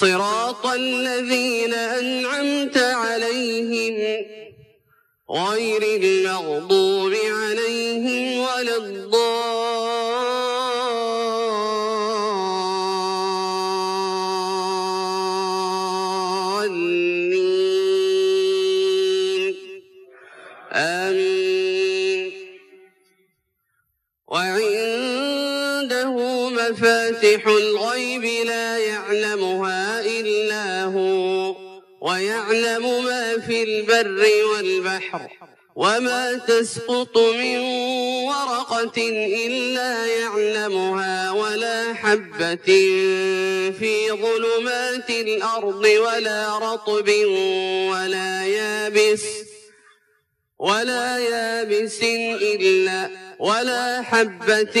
صراط الذين أنعمت عليهم غير المغضوب عليهم ولا الضالين. آمين. وعنده مفاتح الغيب ويعلم ما في البر والبحر وما تسقط من ورقة إلا يعلمها ولا حبة في ظلمات الأرض ولا رطب ولا يابس ولا يابس إلا ولا حبة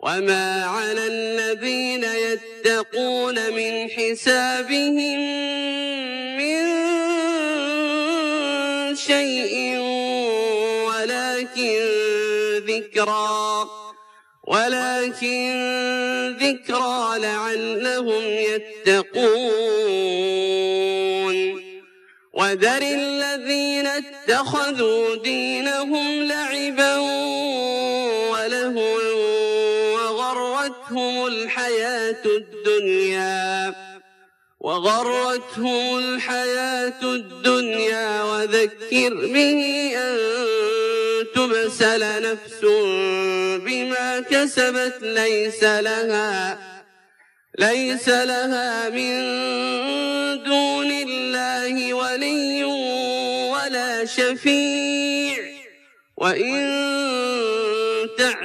وما على الذين يتقون من حسابهم من شيء ولكن ذكرى ولكن ذكرى لعلهم يتقون وذر الذين اتخذوا دينهم لعبا ولهوا وغرتهم الحياة الدنيا. وغرتهم الحياة الدنيا. وذكر به أن تبسل نفس بما كسبت ليس لها ليس لها من دون الله ولي ولا شفيع. وإن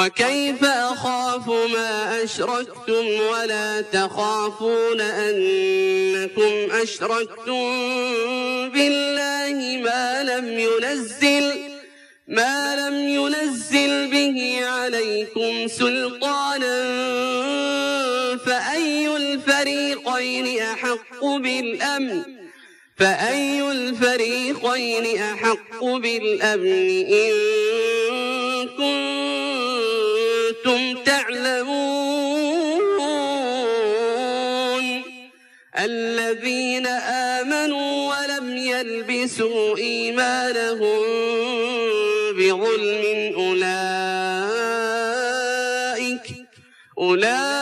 وكيف أخاف ما أشركتم ولا تخافون أنكم أشركتم بالله ما لم ينزل ما لم ينزل به عليكم سلطانا فأي الفريقين أحق بالأمن؟ فأي الفريقين أحق بالأمن إن كنتم يلبسوا إيمانهم بظلم أولئك. أولئك